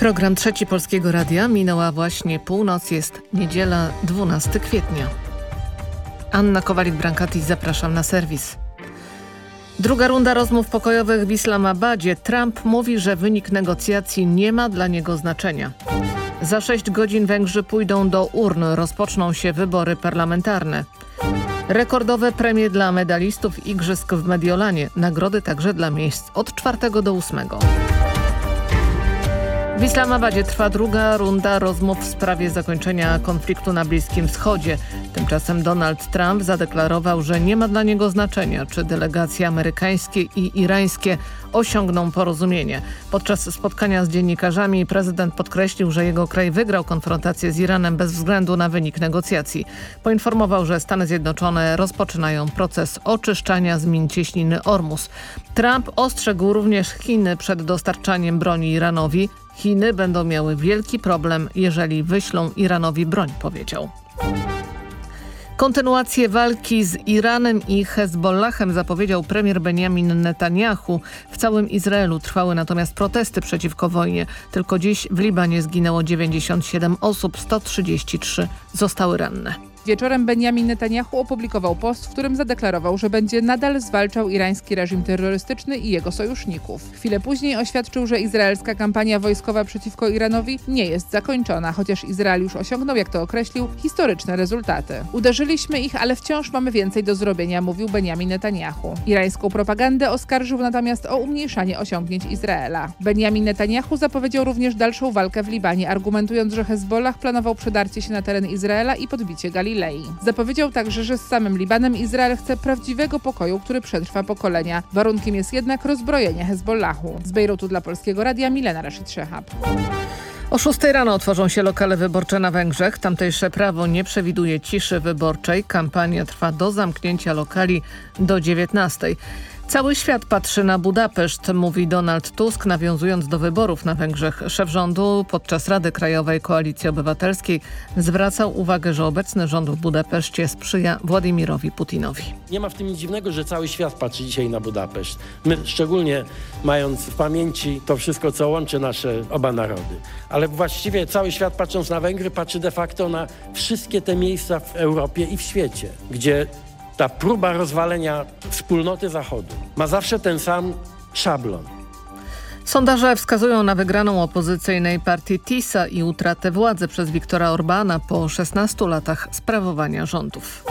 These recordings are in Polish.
Program Trzeci Polskiego Radia minęła właśnie północ, jest niedziela 12 kwietnia. Anna Kowalik-Brankatis, zapraszam na serwis. Druga runda rozmów pokojowych w Islamabadzie. Trump mówi, że wynik negocjacji nie ma dla niego znaczenia. Za sześć godzin Węgrzy pójdą do urn, rozpoczną się wybory parlamentarne. Rekordowe premie dla medalistów Igrzysk w Mediolanie, nagrody także dla miejsc od czwartego do ósmego. W Islamabadzie trwa druga runda rozmów w sprawie zakończenia konfliktu na Bliskim Wschodzie. Tymczasem Donald Trump zadeklarował, że nie ma dla niego znaczenia, czy delegacje amerykańskie i irańskie osiągną porozumienie. Podczas spotkania z dziennikarzami prezydent podkreślił, że jego kraj wygrał konfrontację z Iranem bez względu na wynik negocjacji. Poinformował, że Stany Zjednoczone rozpoczynają proces oczyszczania z min cieśniny Ormus. Trump ostrzegł również Chiny przed dostarczaniem broni Iranowi. Chiny będą miały wielki problem, jeżeli wyślą Iranowi broń, powiedział. Kontynuację walki z Iranem i Hezbollahem zapowiedział premier Benjamin Netanyahu. W całym Izraelu trwały natomiast protesty przeciwko wojnie. Tylko dziś w Libanie zginęło 97 osób, 133 zostały ranne. Wieczorem Benjamin Netanyahu opublikował post, w którym zadeklarował, że będzie nadal zwalczał irański reżim terrorystyczny i jego sojuszników. Chwilę później oświadczył, że izraelska kampania wojskowa przeciwko Iranowi nie jest zakończona, chociaż Izrael już osiągnął, jak to określił, historyczne rezultaty. Uderzyliśmy ich, ale wciąż mamy więcej do zrobienia, mówił Benjamin Netanyahu. Irańską propagandę oskarżył natomiast o umniejszanie osiągnięć Izraela. Benjamin Netanyahu zapowiedział również dalszą walkę w Libanie, argumentując, że Hezbollah planował przedarcie się na teren Izraela i podbicie Galilei. Galilei. Zapowiedział także, że z samym Libanem Izrael chce prawdziwego pokoju, który przetrwa pokolenia. Warunkiem jest jednak rozbrojenie Hezbollahu. Z Bejrutu dla Polskiego Radia Milena Rashid Szehab. O 6 rano otworzą się lokale wyborcze na Węgrzech. Tamtejsze prawo nie przewiduje ciszy wyborczej. Kampania trwa do zamknięcia lokali do 19. Cały świat patrzy na Budapeszt, mówi Donald Tusk, nawiązując do wyborów na Węgrzech. Szef rządu podczas Rady Krajowej Koalicji Obywatelskiej zwracał uwagę, że obecny rząd w Budapeszcie sprzyja Władimirowi Putinowi. Nie ma w tym nic dziwnego, że cały świat patrzy dzisiaj na Budapeszt. My szczególnie mając w pamięci to wszystko, co łączy nasze oba narody. Ale właściwie cały świat patrząc na Węgry patrzy de facto na wszystkie te miejsca w Europie i w świecie, gdzie ta próba rozwalenia wspólnoty Zachodu ma zawsze ten sam szablon. Sondaże wskazują na wygraną opozycyjnej partii TISA i utratę władzy przez Viktora Orbana po 16 latach sprawowania rządów.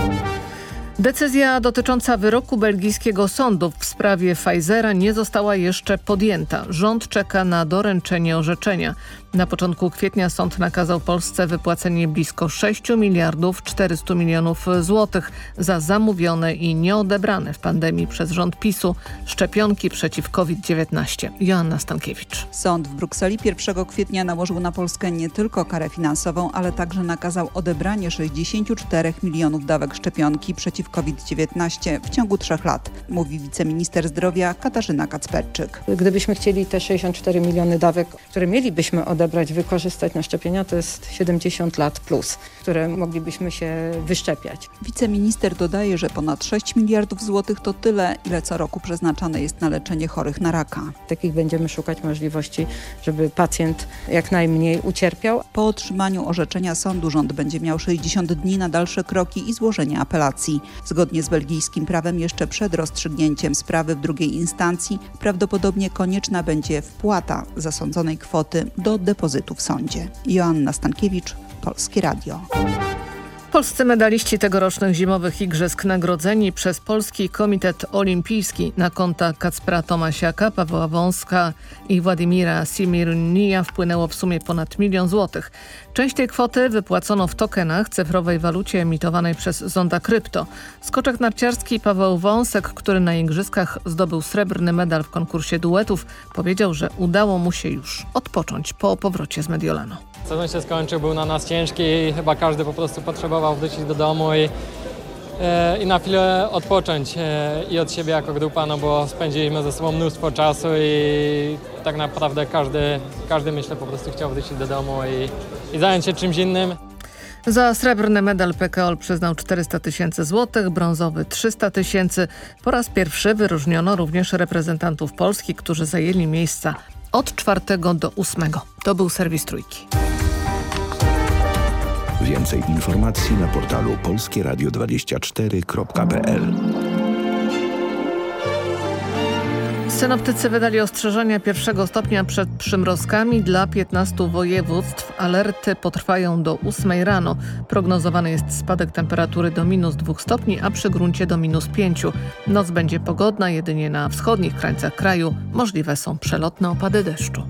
Decyzja dotycząca wyroku belgijskiego sądu w sprawie Pfizera nie została jeszcze podjęta. Rząd czeka na doręczenie orzeczenia. Na początku kwietnia sąd nakazał Polsce wypłacenie blisko 6 miliardów 400 milionów złotych za zamówione i nieodebrane w pandemii przez rząd PiSu szczepionki przeciw COVID-19. Joanna Stankiewicz. Sąd w Brukseli 1 kwietnia nałożył na Polskę nie tylko karę finansową, ale także nakazał odebranie 64 milionów dawek szczepionki przeciw COVID-19 w ciągu trzech lat, mówi wiceminister zdrowia Katarzyna Kacperczyk. Gdybyśmy chcieli te 64 miliony dawek, które mielibyśmy odebrać, wykorzystać na szczepienia, to jest 70 lat plus, które moglibyśmy się wyszczepiać. Wiceminister dodaje, że ponad 6 miliardów złotych to tyle, ile co roku przeznaczane jest na leczenie chorych na raka. Takich będziemy szukać możliwości, żeby pacjent jak najmniej ucierpiał. Po otrzymaniu orzeczenia sądu rząd będzie miał 60 dni na dalsze kroki i złożenie apelacji. Zgodnie z belgijskim prawem jeszcze przed rozstrzygnięciem sprawy w drugiej instancji prawdopodobnie konieczna będzie wpłata zasądzonej kwoty do depozytu w sądzie. Joanna Stankiewicz, Polskie Radio. Polscy medaliści tegorocznych zimowych igrzysk nagrodzeni przez Polski Komitet Olimpijski na konta Kacpra Tomasiaka, Pawła Wąska i Władimira Simirnia wpłynęło w sumie ponad milion złotych. Część tej kwoty wypłacono w tokenach, cyfrowej walucie emitowanej przez Zonda Krypto. Skoczek narciarski Paweł Wąsek, który na igrzyskach zdobył srebrny medal w konkursie duetów, powiedział, że udało mu się już odpocząć po powrocie z Mediolanu. Sezon się skończył, był na nas ciężki i chyba każdy po prostu potrzebował wrócić do domu i, e, i na chwilę odpocząć e, i od siebie jako grupa, no bo spędziliśmy ze sobą mnóstwo czasu i tak naprawdę każdy, każdy myślę po prostu chciał wrócić do domu i, i zająć się czymś innym. Za srebrny medal PKOL przyznał 400 tysięcy złotych, brązowy 300 tysięcy. Po raz pierwszy wyróżniono również reprezentantów Polski, którzy zajęli miejsca od 4 do 8. To był serwis Trójki. Więcej informacji na portalu polskieradio24.pl Synoptycy wydali ostrzeżenia pierwszego stopnia przed przymrozkami dla 15 województw. Alerty potrwają do 8 rano. Prognozowany jest spadek temperatury do minus 2 stopni, a przy gruncie do minus 5. Noc będzie pogodna, jedynie na wschodnich krańcach kraju. Możliwe są przelotne opady deszczu.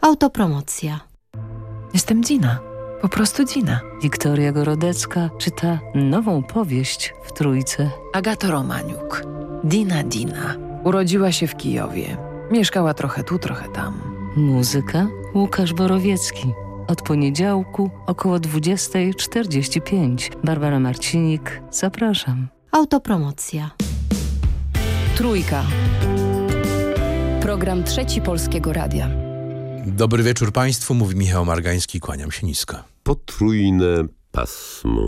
Autopromocja. Jestem Dina. Po prostu Dina. Wiktoria Gorodecka czyta nową powieść w Trójce. Agata Romaniuk. Dina Dina. Urodziła się w Kijowie. Mieszkała trochę tu, trochę tam. Muzyka Łukasz Borowiecki. Od poniedziałku około 20.45. Barbara Marcinik, zapraszam. Autopromocja. Trójka. Program Trzeci Polskiego Radia. Dobry wieczór Państwu, mówi Michał Margański, kłaniam się nisko. Potrójne pasmo.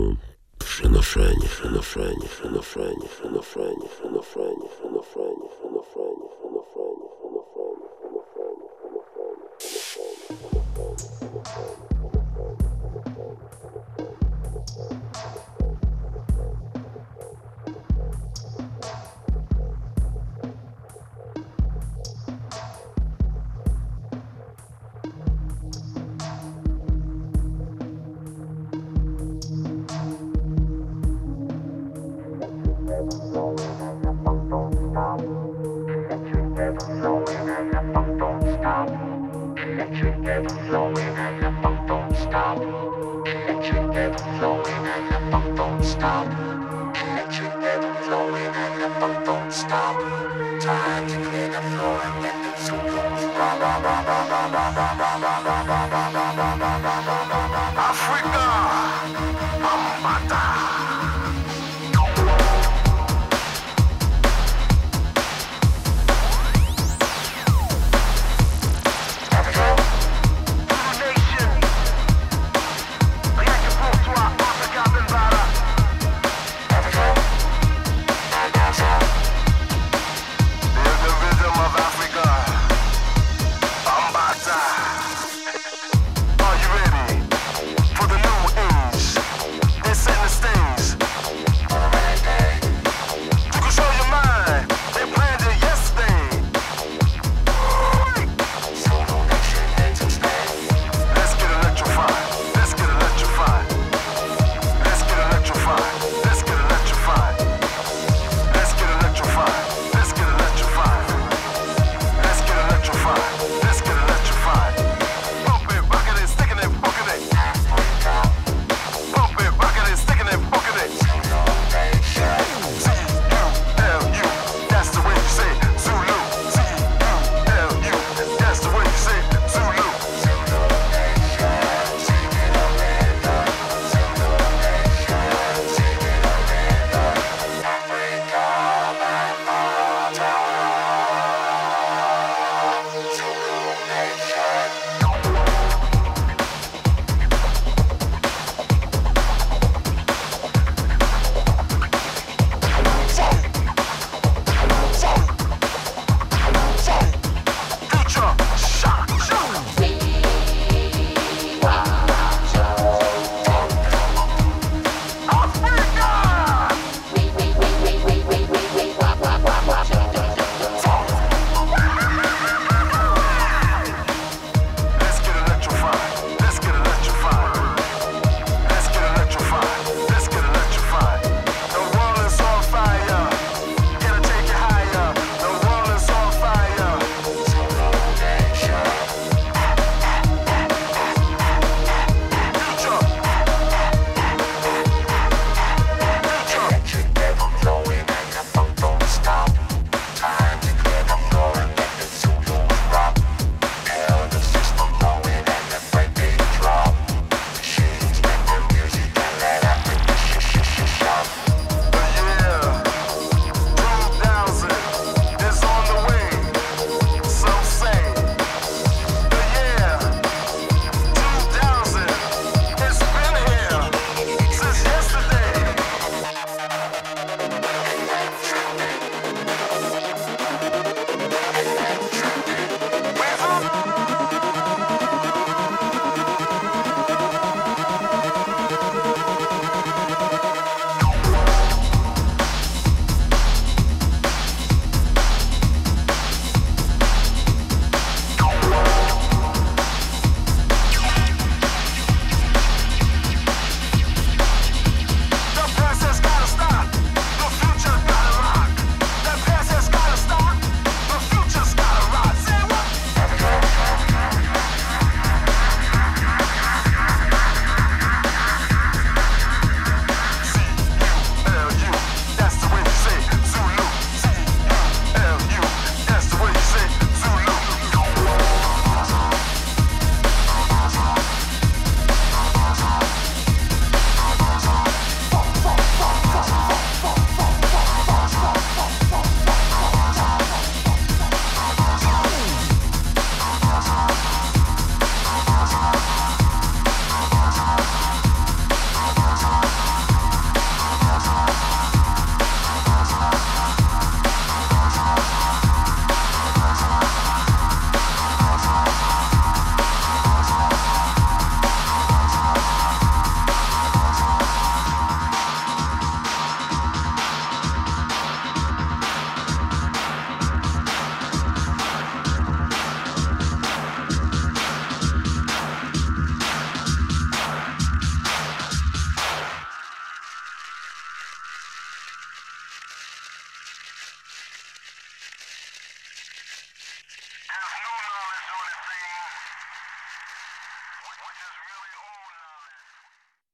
Przenoszenie, przenoszenie, przenoszenie, przenoszenie, przenoszenie, przenoszenie, przenoszenie, przenoszenie, przenoszenie, Don't stop.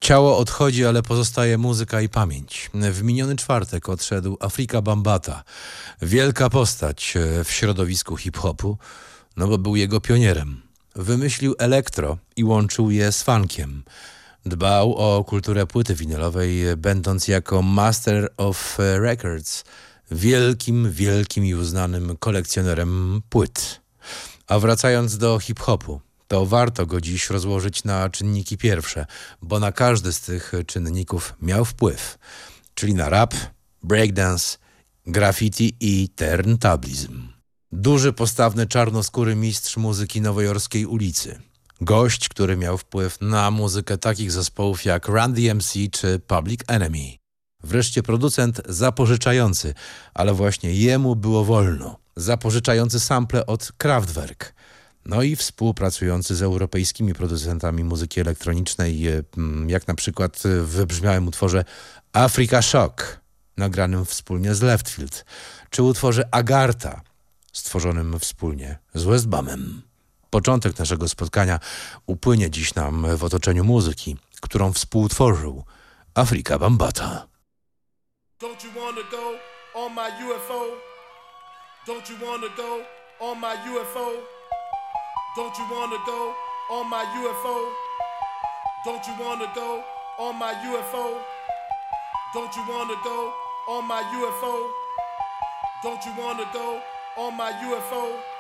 Ciało odchodzi, ale pozostaje muzyka i pamięć. W miniony czwartek odszedł Afrika Bambata. Wielka postać e, w środowisku hip-hopu, no bo był jego pionierem. Wymyślił elektro i łączył je z funkiem. Dbał o kulturę płyty winylowej, e, będąc jako Master of Records wielkim, wielkim i uznanym kolekcjonerem płyt. A wracając do hip-hopu, to warto go dziś rozłożyć na czynniki pierwsze, bo na każdy z tych czynników miał wpływ, czyli na rap, breakdance, graffiti i turntablism. Duży, postawny, czarnoskóry mistrz muzyki nowojorskiej ulicy. Gość, który miał wpływ na muzykę takich zespołów jak Run DMC czy Public Enemy. Wreszcie producent zapożyczający, ale właśnie jemu było wolno. Zapożyczający sample od Kraftwerk. No i współpracujący z europejskimi producentami muzyki elektronicznej, jak na przykład w wybrzmiałym utworze Africa Shock, nagranym wspólnie z Leftfield, czy utworze Agarta, stworzonym wspólnie z Westbamem. Początek naszego spotkania upłynie dziś nam w otoczeniu muzyki, którą współtworzył Afrika Bambata. Don't you wanna go on my UFO? Don't you wanna go on my UFO? Don't you wanna go on my UFO? Don't you wanna go on my UFO? Don't you wanna go on my UFO? Don't you wanna go on my UFO?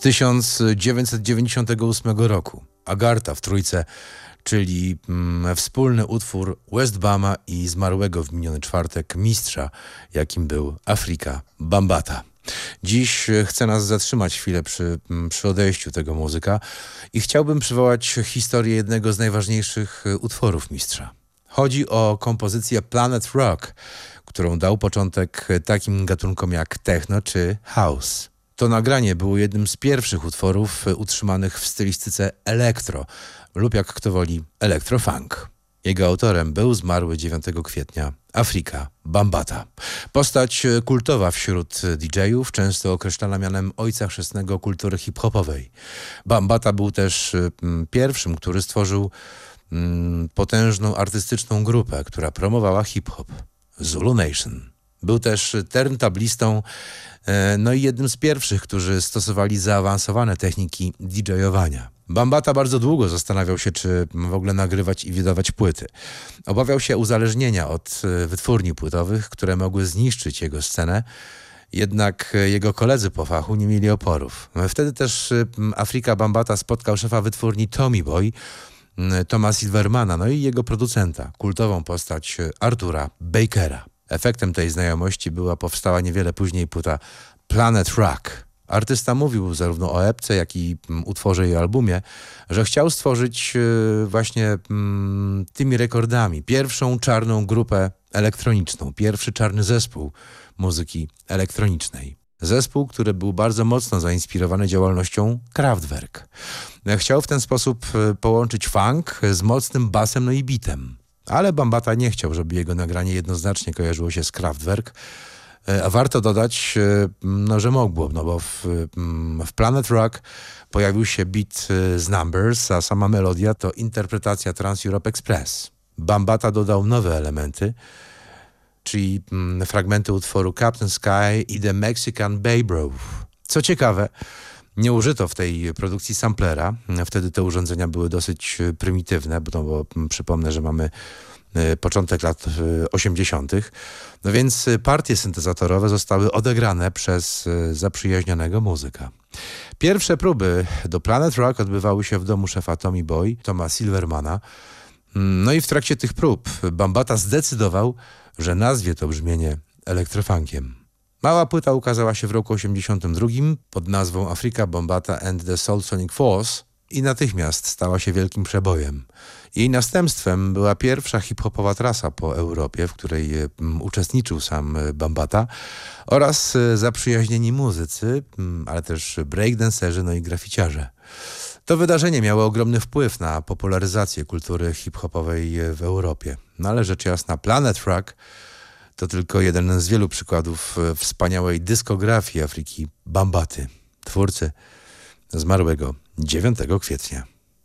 Z 1998 roku. Agarta w trójce, czyli mm, wspólny utwór Westbama i zmarłego w miniony czwartek mistrza, jakim był Afrika Bambata. Dziś chcę nas zatrzymać chwilę przy, przy odejściu tego muzyka i chciałbym przywołać historię jednego z najważniejszych utworów mistrza. Chodzi o kompozycję Planet Rock, którą dał początek takim gatunkom jak techno czy house. To nagranie było jednym z pierwszych utworów utrzymanych w stylistyce elektro lub jak kto woli elektrofunk. Jego autorem był zmarły 9 kwietnia Afrika Bambata. Postać kultowa wśród DJ-ów, często określana mianem ojca chrzestnego kultury hip-hopowej. Bambata był też pierwszym, który stworzył potężną artystyczną grupę, która promowała hip-hop. Zulu Nation. Był też turntablistą, e, no i jednym z pierwszych, którzy stosowali zaawansowane techniki DJ-owania. Bambata bardzo długo zastanawiał się, czy w ogóle nagrywać i wydawać płyty. Obawiał się uzależnienia od e, wytwórni płytowych, które mogły zniszczyć jego scenę, jednak jego koledzy po fachu nie mieli oporów. Wtedy też e, Afrika Bambata spotkał szefa wytwórni Tommy Boy, Toma Silvermana, no i jego producenta, kultową postać Artura Bakera. Efektem tej znajomości była powstała niewiele później płyta Planet Rock. Artysta mówił zarówno o epce, jak i utworze i albumie, że chciał stworzyć e, właśnie tymi rekordami pierwszą czarną grupę elektroniczną, pierwszy czarny zespół muzyki elektronicznej. Zespół, który był bardzo mocno zainspirowany działalnością Kraftwerk. Chciał w ten sposób e, połączyć funk z mocnym basem no i bitem. Ale Bambata nie chciał, żeby jego nagranie jednoznacznie kojarzyło się z Kraftwerk. E, a warto dodać, e, no, że mogło, no bo w, mm, w Planet Rock pojawił się beat e, z Numbers, a sama melodia to interpretacja Trans Europe Express. Bambata dodał nowe elementy, czyli mm, fragmenty utworu Captain Sky i The Mexican Baybro. Co ciekawe, nie użyto w tej produkcji samplera. Wtedy te urządzenia były dosyć e, prymitywne, bo, no, bo przypomnę, że mamy e, początek lat 80. E, no więc partie syntezatorowe zostały odegrane przez zaprzyjaźnionego muzyka. Pierwsze próby do Planet Rock odbywały się w domu szefa Tommy Boy, Toma Silvermana. Mm, no i w trakcie tych prób Bambata zdecydował, że nazwie to brzmienie elektrofunkiem. Mała płyta ukazała się w roku 82 pod nazwą Africa Bombata and the Soul Sonic Force i natychmiast stała się wielkim przebojem. Jej następstwem była pierwsza hip-hopowa trasa po Europie, w której mm, uczestniczył sam e, Bambata oraz e, zaprzyjaźnieni muzycy, ale też breakdancerzy, no i graficiarze. To wydarzenie miało ogromny wpływ na popularyzację kultury hip-hopowej e, w Europie. No ale rzecz jasna, Planet Rock to tylko jeden z wielu przykładów e, wspaniałej dyskografii Afryki Bambaty, twórcy zmarłego 9 kwietnia.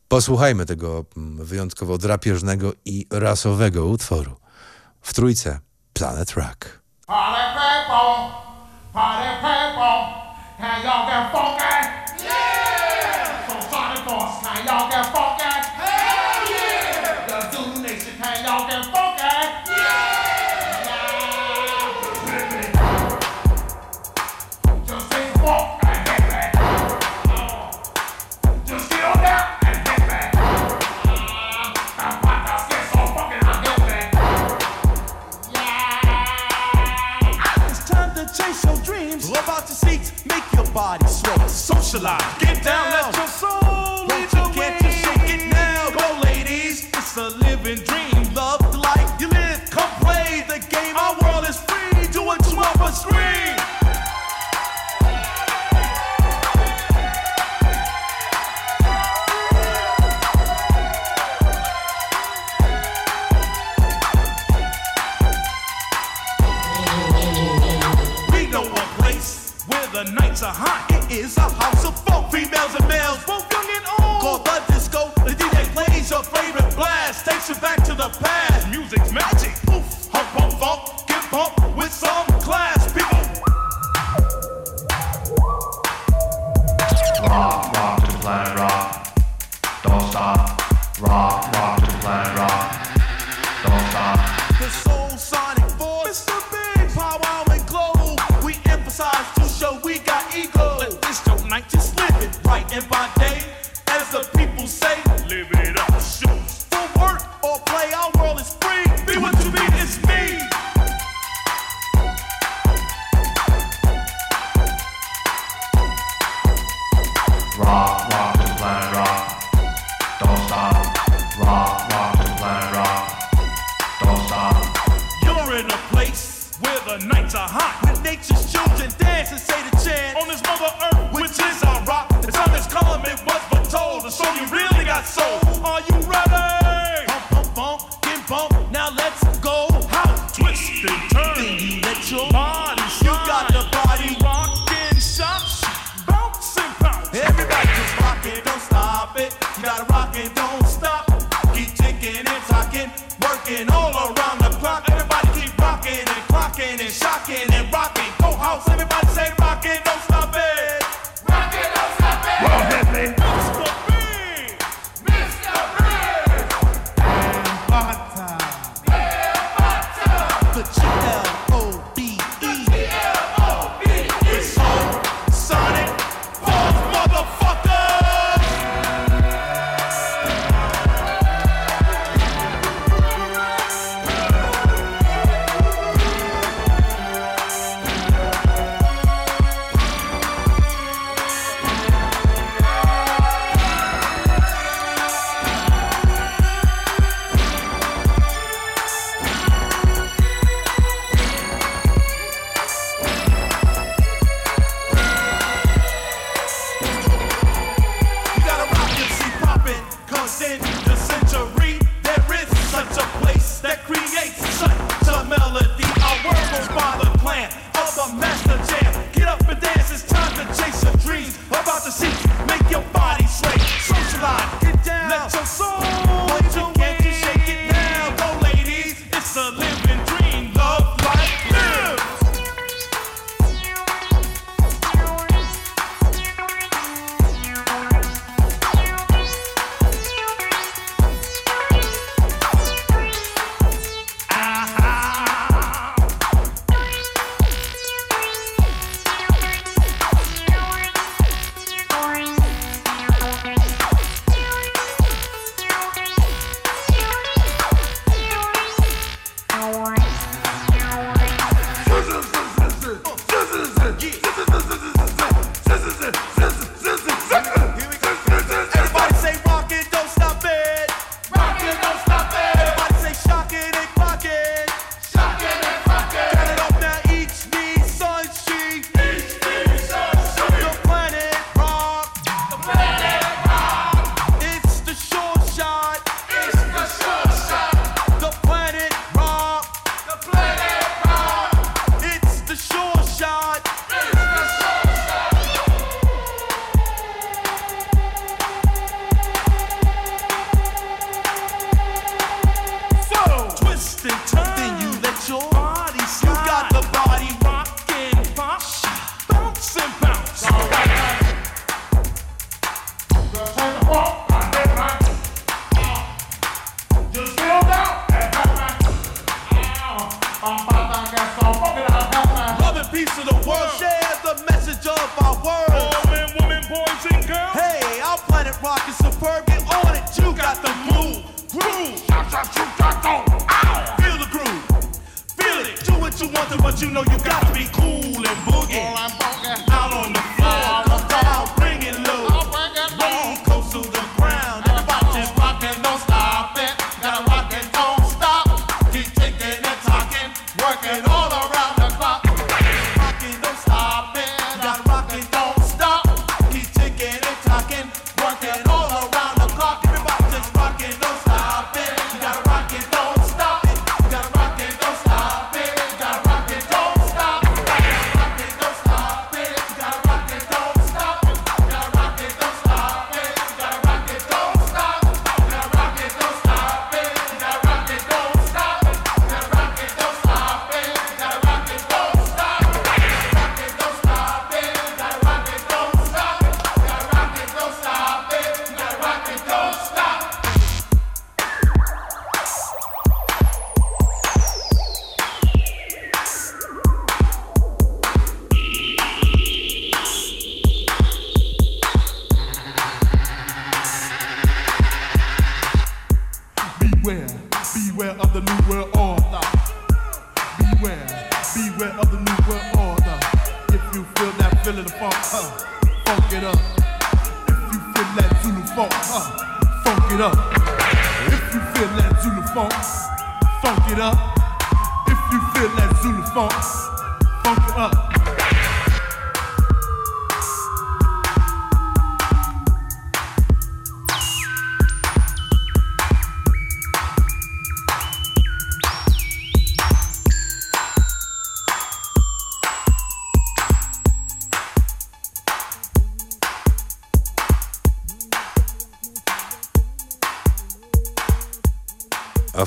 Posłuchajmy tego mm, wyjątkowo drapieżnego i rasowego utworu w trójce Planet Rock. Party people, party people, can y'all get funky? Yeah! So Force, can y'all get funky? Body sway. Socialize, get down, let your soul lead the way. to shake it now? Go, ladies, it's a living dream. Love the life you live. Come play the game. Our world is free. Do it to up a screen.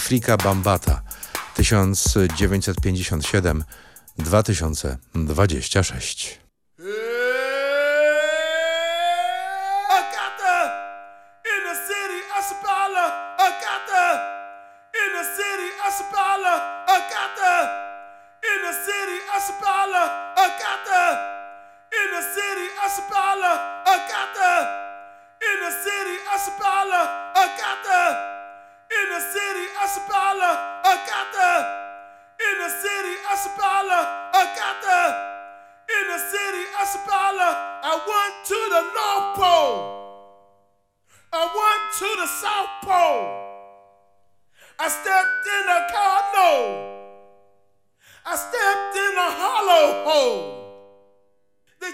Frika Bambata 1957-2026.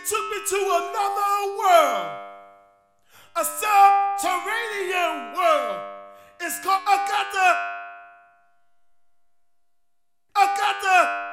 took me to another world, a subterranean world. It's called Agatha. Agatha.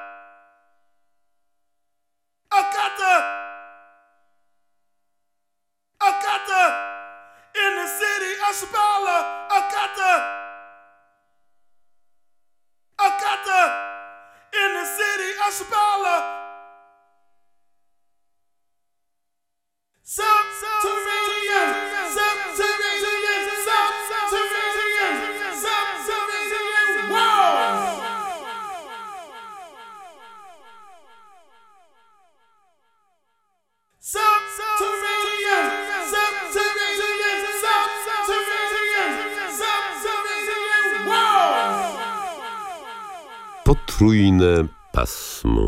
potrójne pasmo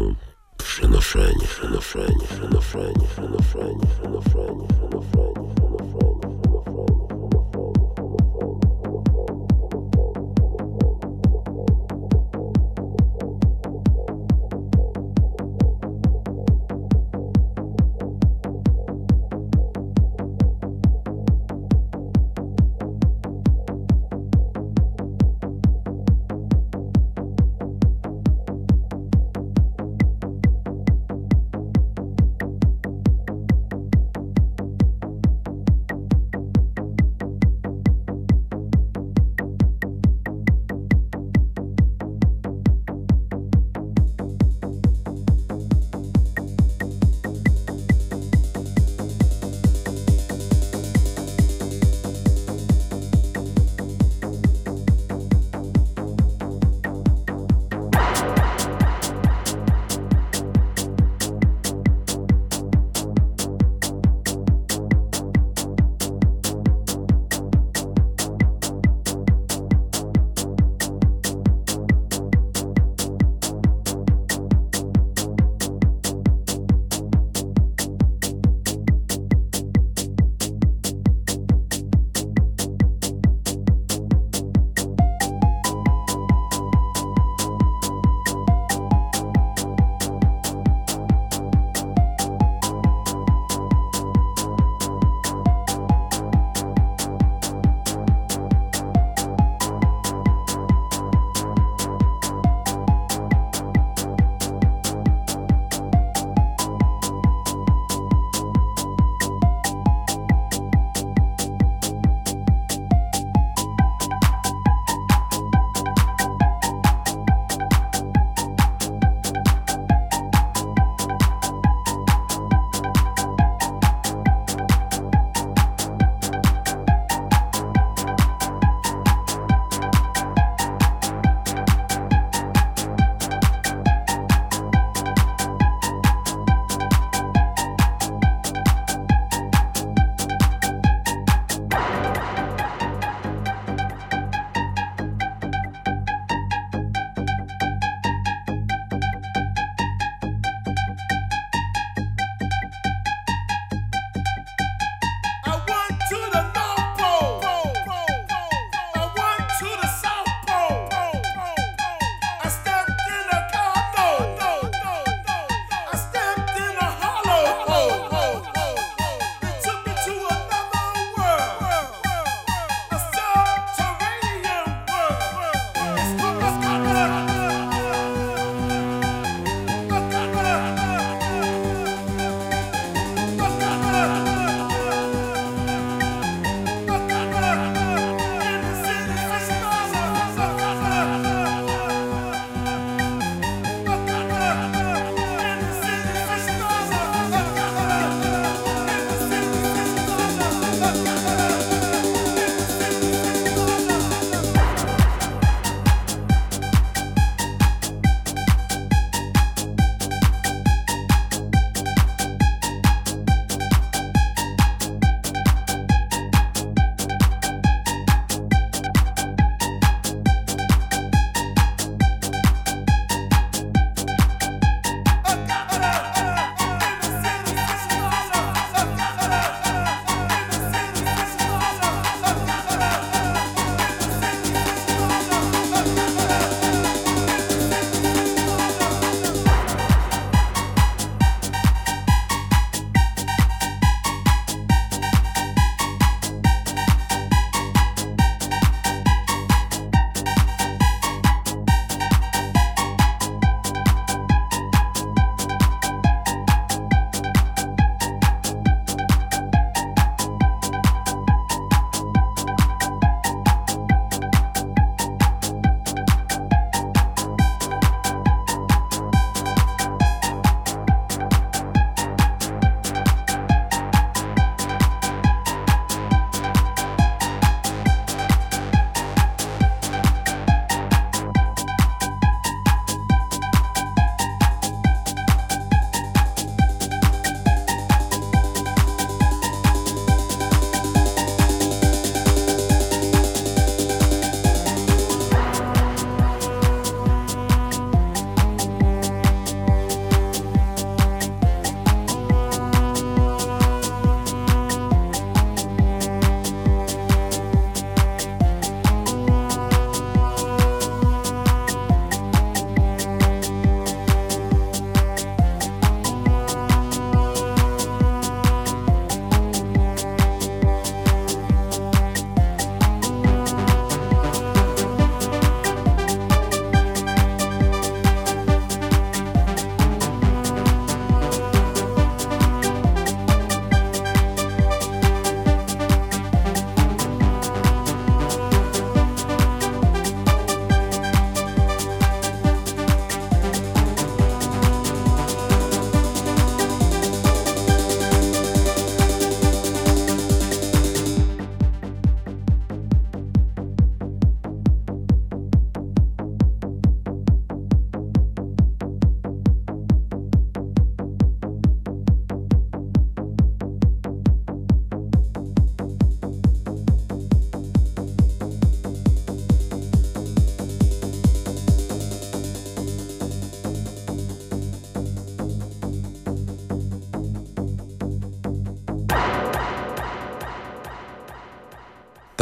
przenoszenie, przenoszenie, przenoszenie, przenoszenie, przenoszenie, przenoszenie.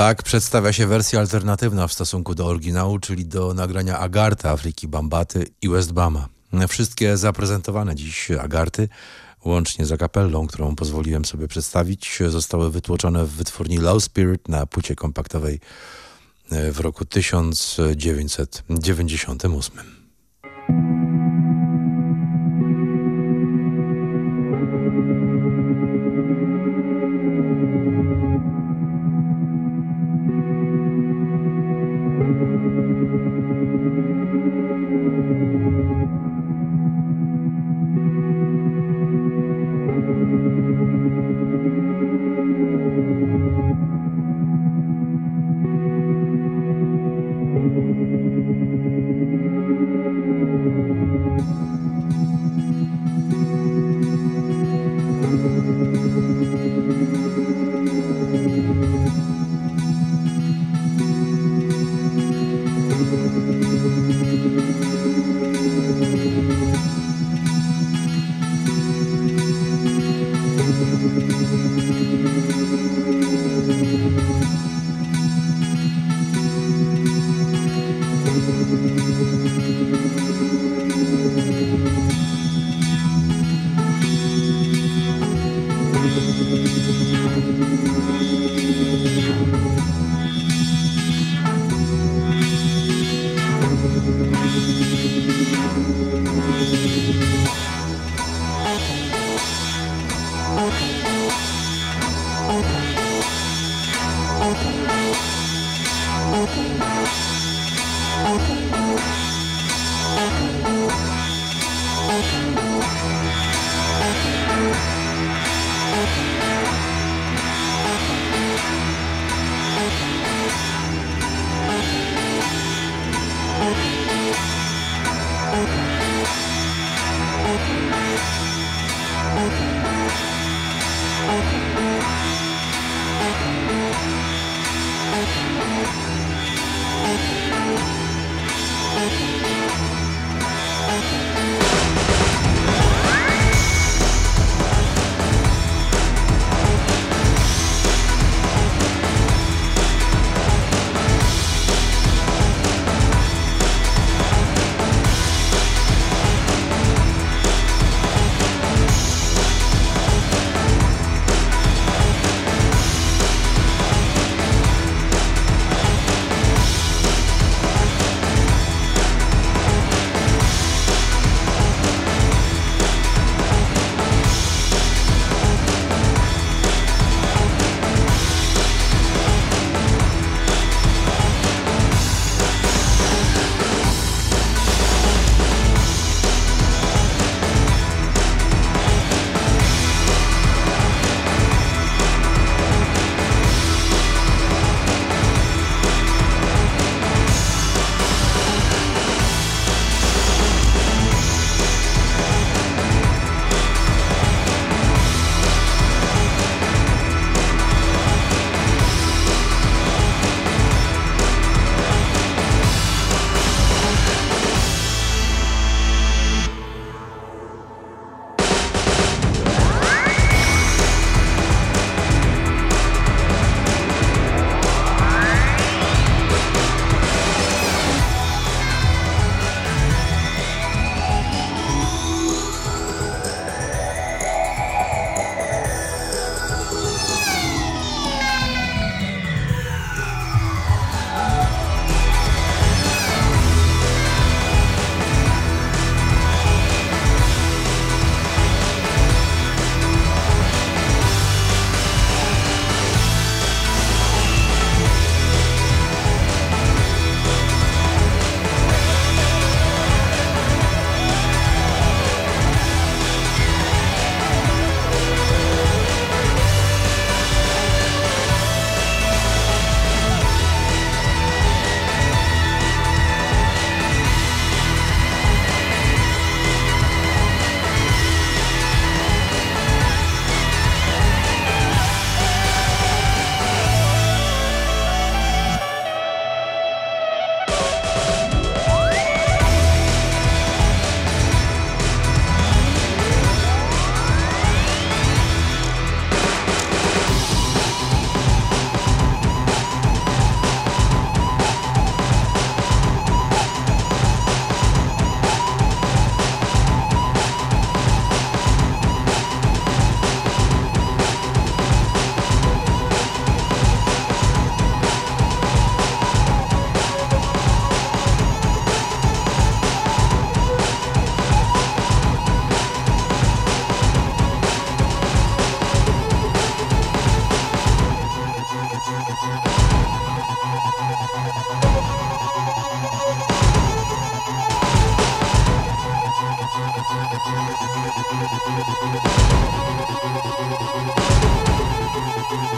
Tak przedstawia się wersja alternatywna w stosunku do oryginału, czyli do nagrania Agarta, Afryki Bambaty i Westbama. Wszystkie zaprezentowane dziś Agarty, łącznie z akapellą, którą pozwoliłem sobie przedstawić, zostały wytłoczone w wytwórni Low Spirit na płycie kompaktowej w roku 1998.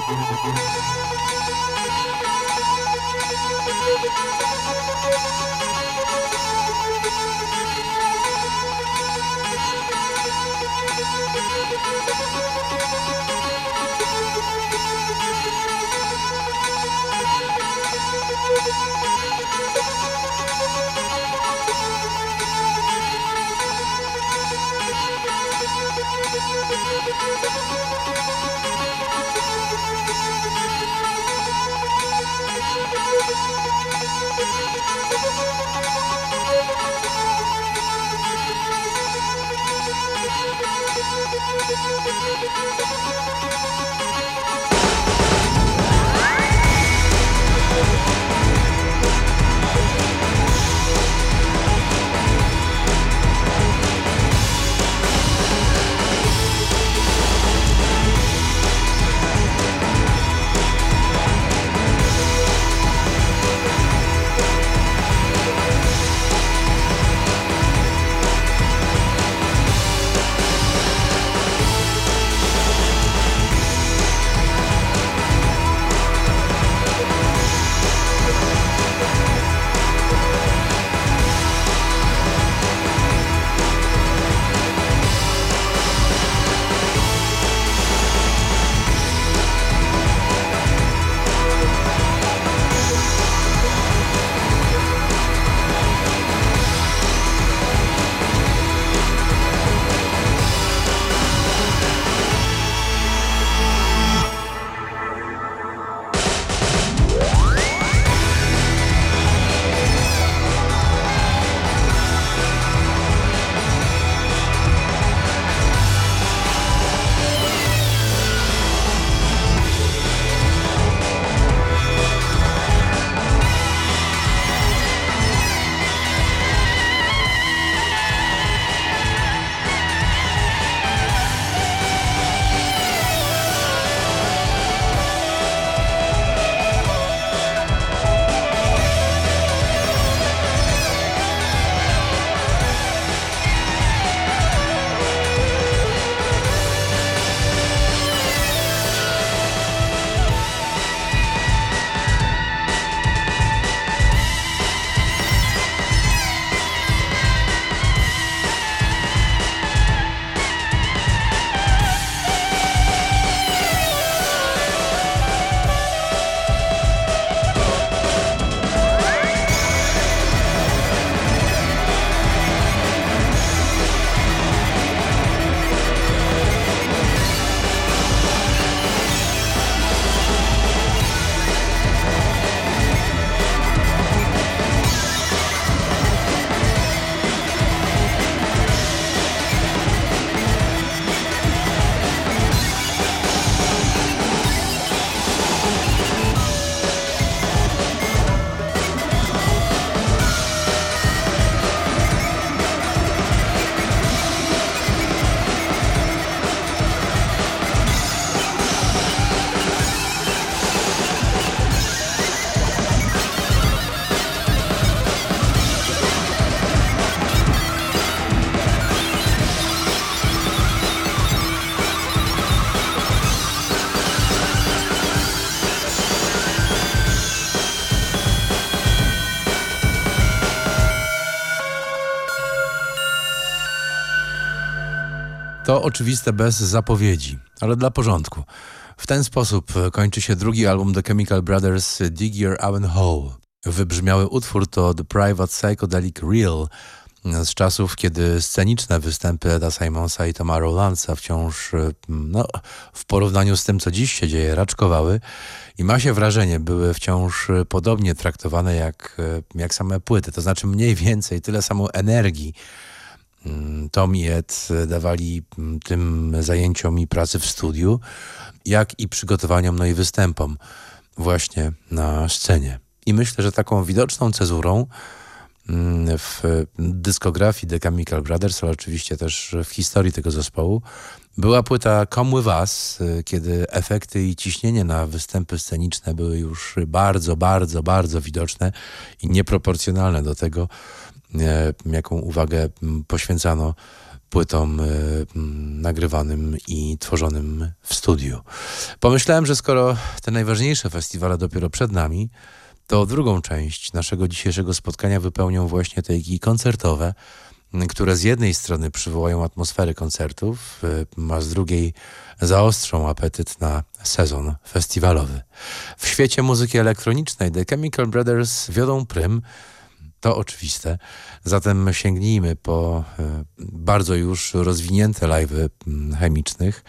Música Oczywiste bez zapowiedzi, ale dla porządku. W ten sposób kończy się drugi album The Chemical Brothers Dig Your Own Hole. Wybrzmiały utwór to The Private Psychedelic Real z czasów, kiedy sceniczne występy Eda Simonsa i Toma Rowlandsa wciąż no, w porównaniu z tym, co dziś się dzieje, raczkowały i ma się wrażenie, były wciąż podobnie traktowane jak, jak same płyty, to znaczy mniej więcej tyle samo energii Tom i Ed dawali tym zajęciom i pracy w studiu, jak i przygotowaniom, no i występom właśnie na scenie. I myślę, że taką widoczną cezurą w dyskografii The Chemical Brothers, ale oczywiście też w historii tego zespołu, była płyta Come With Us, kiedy efekty i ciśnienie na występy sceniczne były już bardzo, bardzo, bardzo widoczne i nieproporcjonalne do tego, jaką uwagę poświęcano płytom mm, nagrywanym i tworzonym w studiu. Pomyślałem, że skoro te najważniejsze festiwale dopiero przed nami, to drugą część naszego dzisiejszego spotkania wypełnią właśnie te koncertowe, które z jednej strony przywołają atmosfery koncertów, y, a z drugiej zaostrzą apetyt na sezon festiwalowy. W świecie muzyki elektronicznej The Chemical Brothers wiodą prym, to oczywiste. Zatem sięgnijmy po y, bardzo już rozwinięte live'y chemicznych,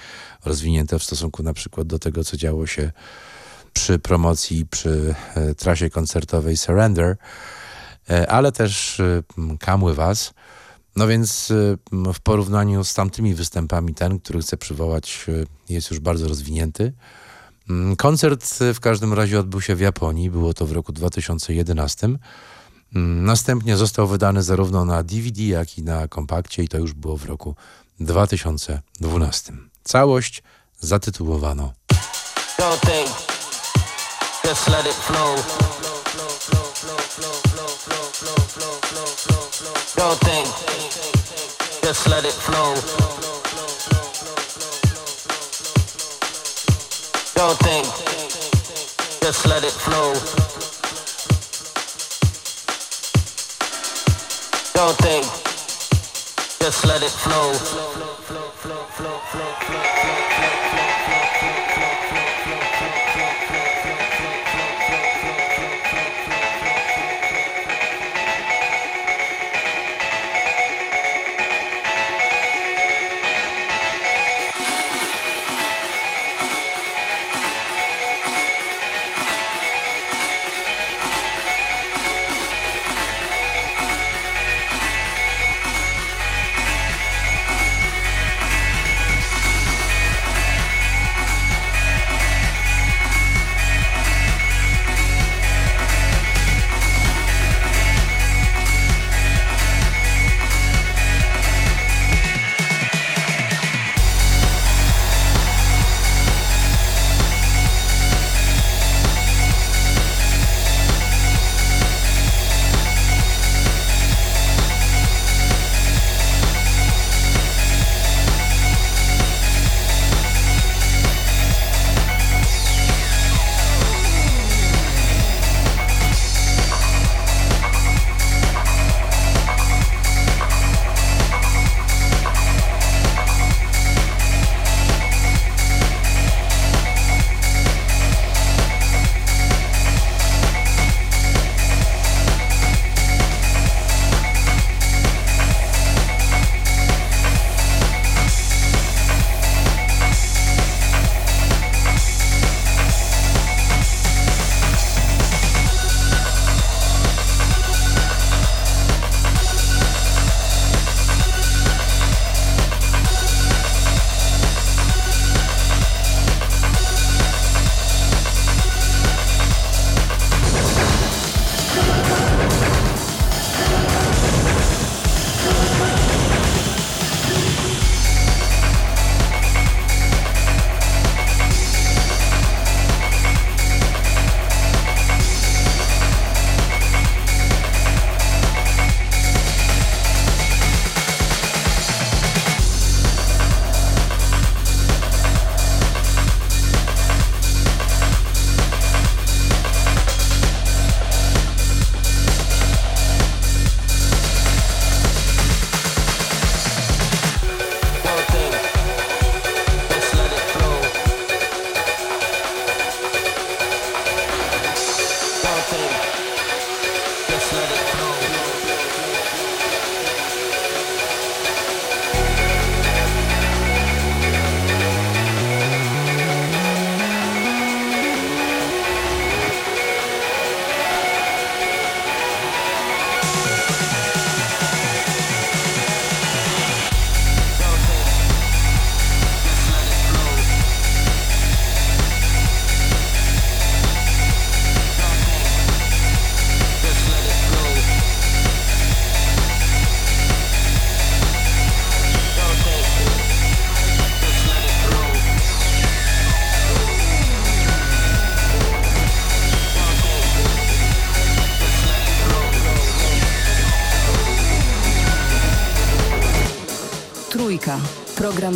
rozwinięte w stosunku na przykład do tego, co działo się przy promocji, przy y, trasie koncertowej Surrender, ale też With Us, no więc w porównaniu z tamtymi występami ten, który chcę przywołać jest już bardzo rozwinięty. Mm, koncert w każdym razie odbył się w Japonii, było to w roku 2011. Następnie został wydany zarówno na DVD, jak i na kompakcie i to już było w roku 2012. Całość zatytułowano. Don't think just let it flow. Don't think, just let it flow.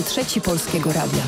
Trzeci Polskiego Radia.